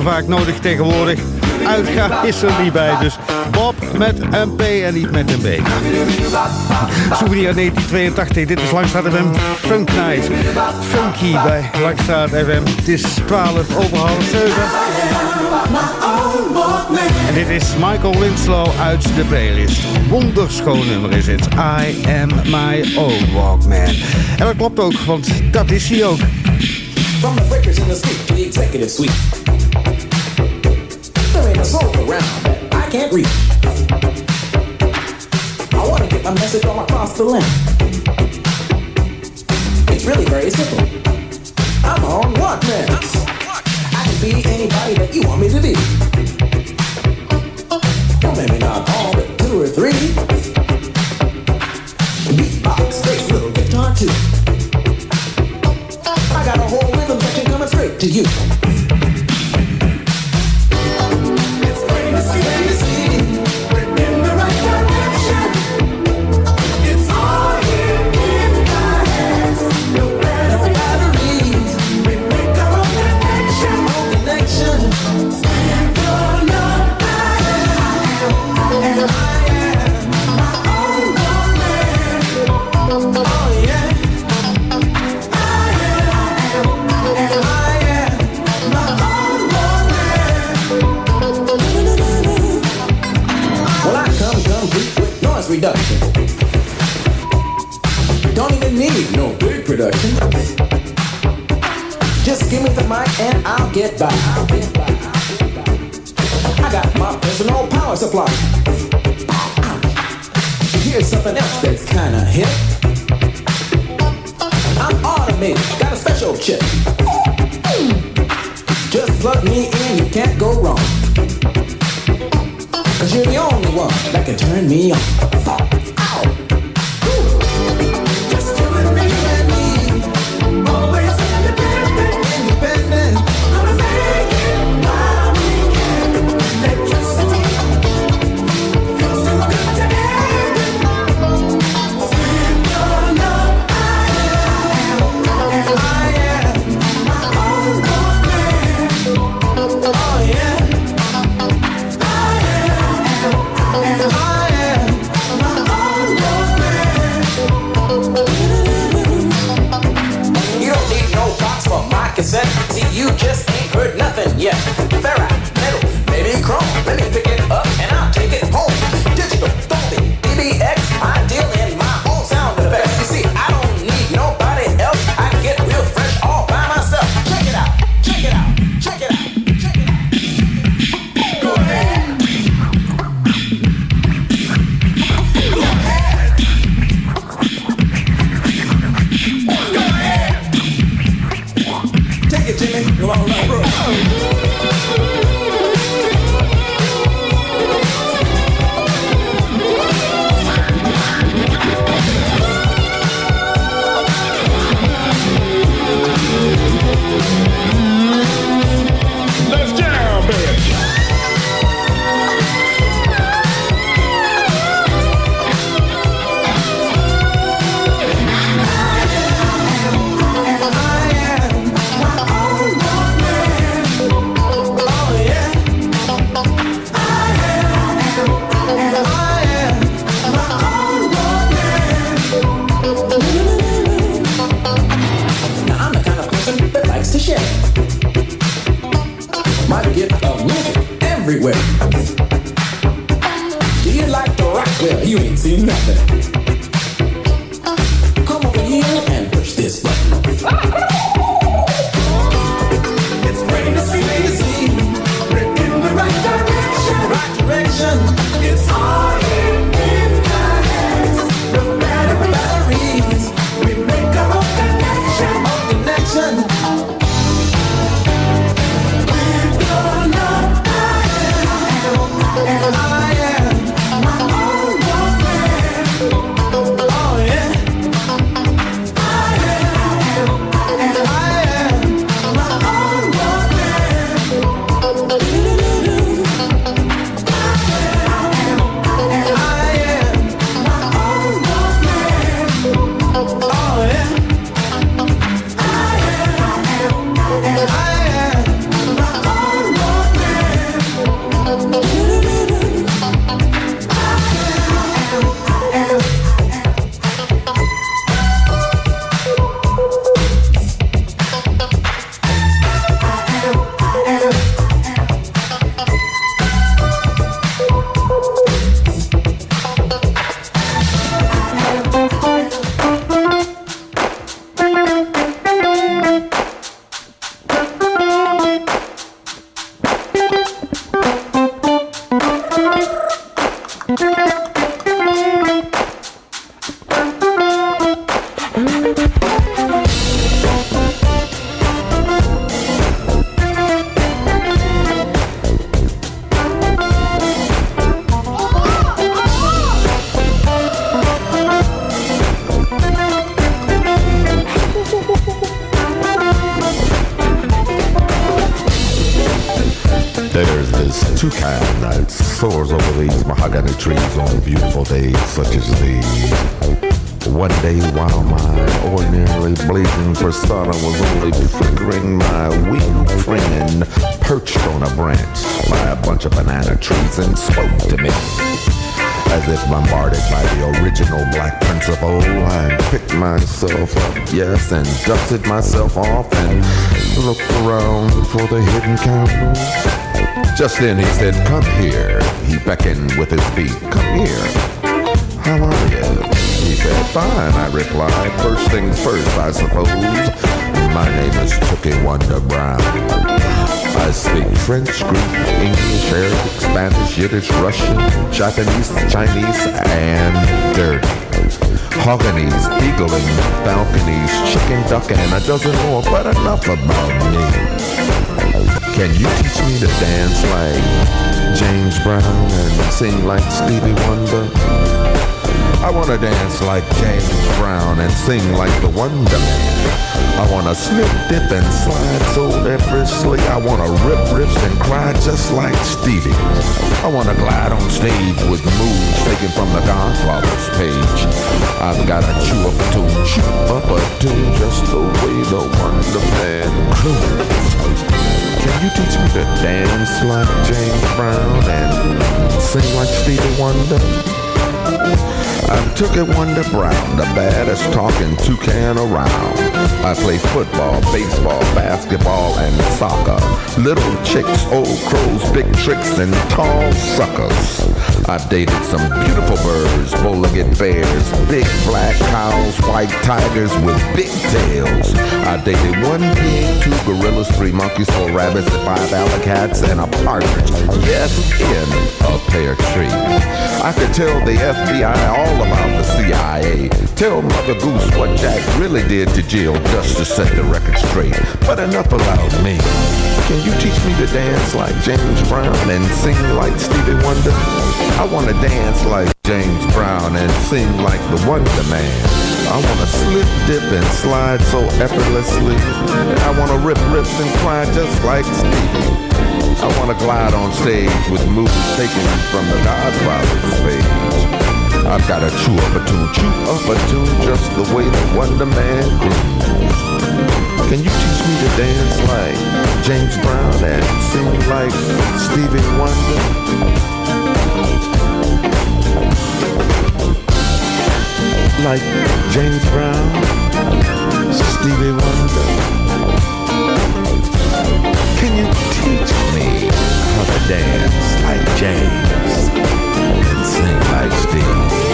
vaak nodig tegenwoordig. Uitgaan is er niet bij, dus Bob met een P en niet met een B. Souvenir 1982, dit is Langstraat FM Funk Night. Funky bij Langstraat FM. Het is 12 over half 7. En dit is Michael Winslow uit de playlist. Wonderschoon nummer is het. I am my own Walkman. En dat klopt ook, want dat is hij ook. From the in the street. I can't reach. I want to get my message all across the land. It's really very simple. I'm on Walkman. I can be anybody that you want me to be. day while my ordinary blazing persona was only flickering, my weak friend perched on a branch by a bunch of banana trees and spoke to me. As if bombarded by the original black principle, I picked myself up, yes, and dusted myself off and looked around for the hidden camera. Just then he said, come here. He beckoned with his feet, come here. How are you? He said, Fine, I replied. First things first, I suppose. My name is Cookie Wonder Brown. I speak French, Greek, English, Arabic, Spanish, Yiddish, Russian, Japanese, Chinese, and dirty. Hogganese, eagling, balconies, chicken, duck, and a dozen more, but enough about me. Can you teach me to dance like James Brown and sing like Stevie Wonder? I wanna dance like James Brown and sing like the Wonder Man. I wanna slip, dip, and slide so effortlessly. I wanna rip riffs and cry just like Stevie. I wanna glide on stage with moves taken from the Godfather's page. I've gotta chew up a tune, chew up a tune just the way the Wonder Man grooves. Can you teach me to dance like James Brown and sing like Stevie Wonder? I'm Tookie Wonder Brown, the baddest talking toucan around. I play football, baseball, basketball, and soccer. Little chicks, old crows, big tricks, and tall suckers. I've dated some beautiful birds, bow-legged bears, big black cows, white tigers with big tails. I've dated one pig, two gorillas, three monkeys, four rabbits, five alley cats, and a partridge. Yes, in a pear tree. I could tell the FBI all about the CIA. Tell Mother Goose what Jack really did to Jill just to set the record straight. But enough about me. Can you teach me to dance like James Brown and sing like Stevie Wonder? I wanna dance like James Brown and sing like the Wonder Man. I wanna slip, dip, and slide so effortlessly. I wanna rip rips and cry just like Stevie. I wanna glide on stage with moves taken from the Godfather's page. I've got to chew up a tune, chew up a tune just the way the Wonder Man grooves. Can you teach me to dance like James Brown and sing like Stevie Wonder? Like James Brown, Stevie Wonder. Can you teach me how to dance like James and sing like Steve?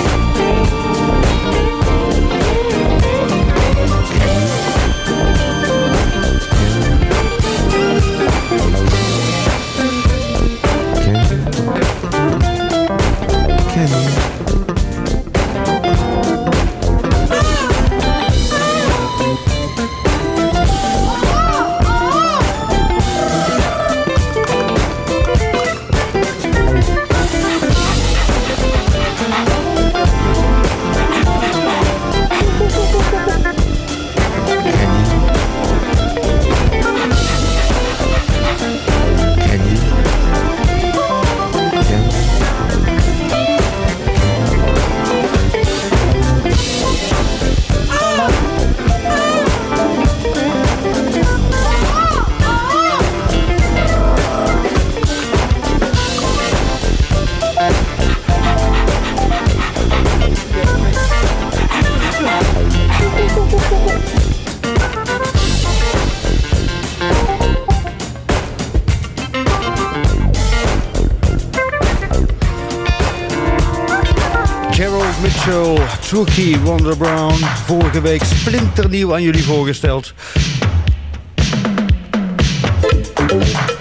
Tookie Wonder Brown. Vorige week splinternieuw aan jullie voorgesteld.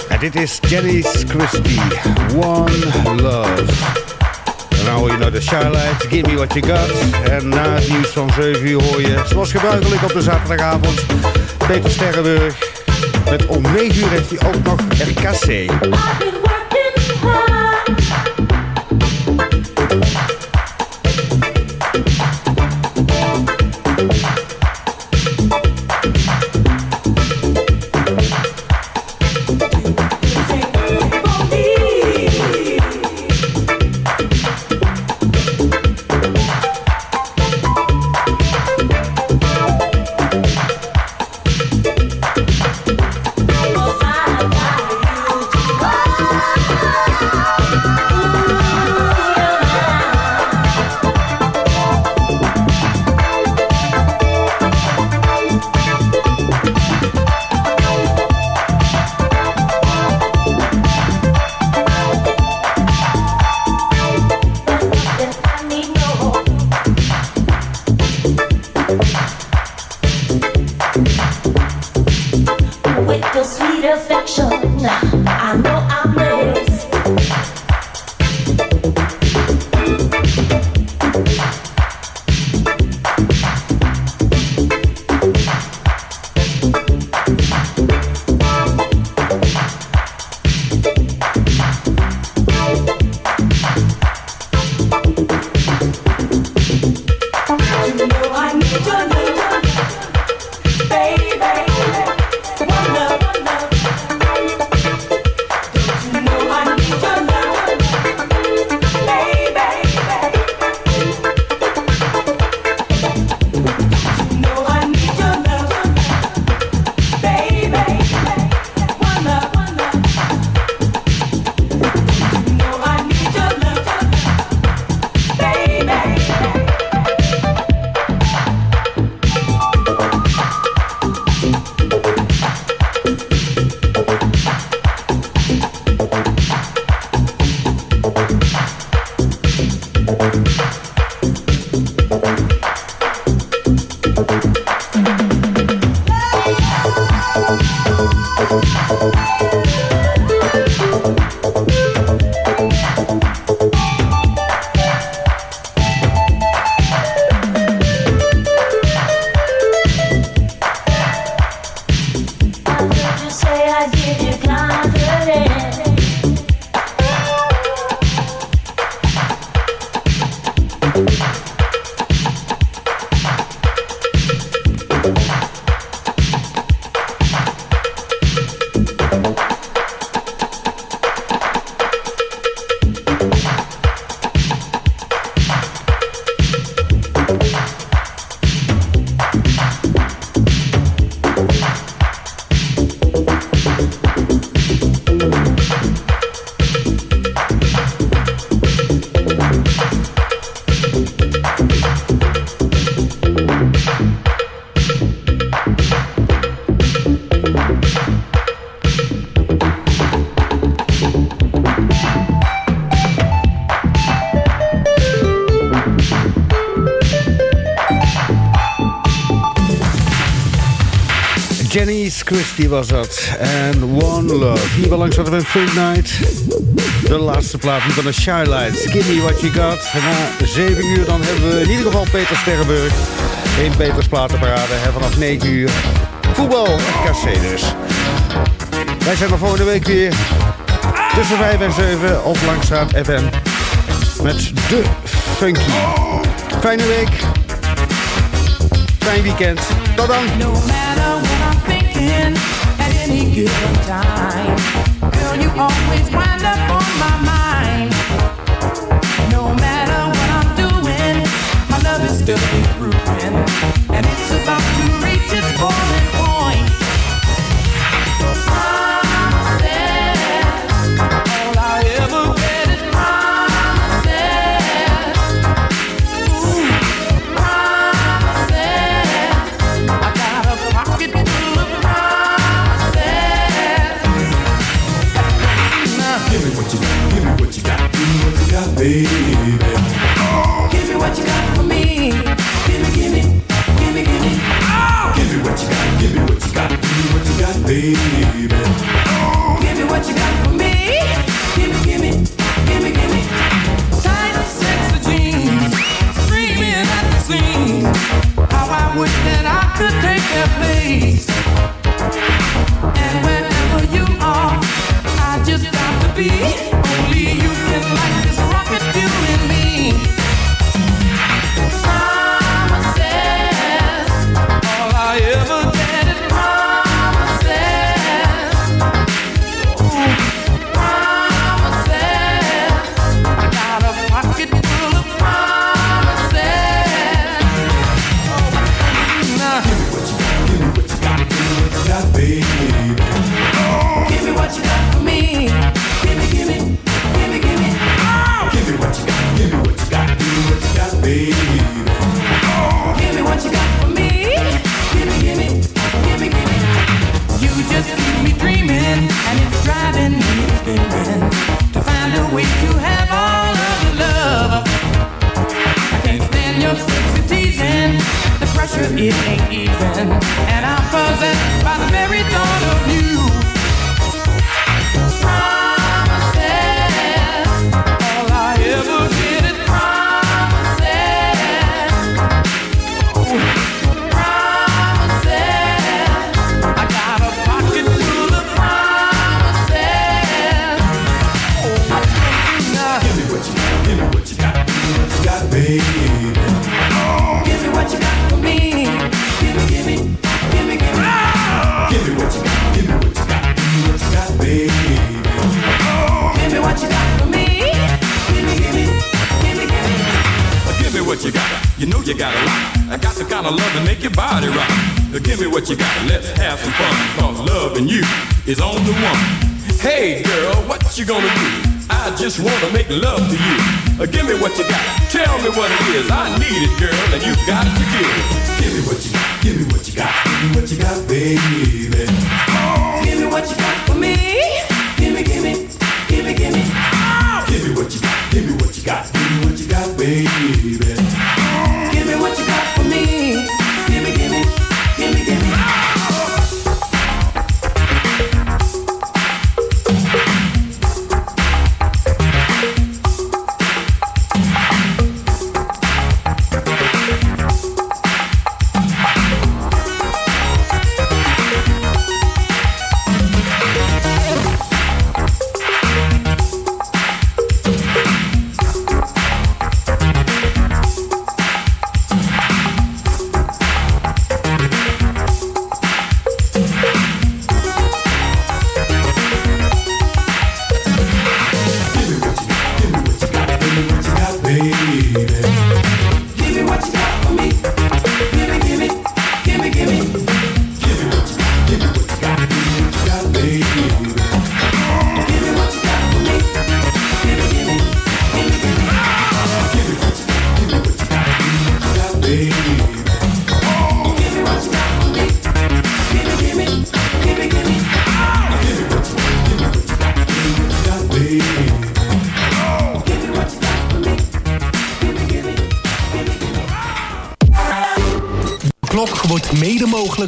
En dit is Janice Christie, One Love. Dan hoor je naar de Starlight, Give Me What You Got. En na het nieuws van 7 uur hoor je, zoals gebruikelijk op de zaterdagavond, Peter Sterrenburg. Met om 9 uur heeft hij ook nog RKC. Kenny's Christie was dat. En One Love. Hier langs hadden we een free Night. De laatste plaat van de Shy Lights. Give me what you got. En na 7 uur dan hebben we in ieder geval Peter Sterrenburg. Geen Peters platenparade. Vanaf 9 uur. Voetbal en. Dus. Wij zijn er volgende week weer. Tussen 5 en 7 op langzaam FM. Met de Funky. Fijne week. Fijn weekend. Tot dan. in at any given time. Girl, you always wind up on my mind. No matter what I'm doing, my love is still improving, and it's about to reach its fullness.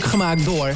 Gemaakt door.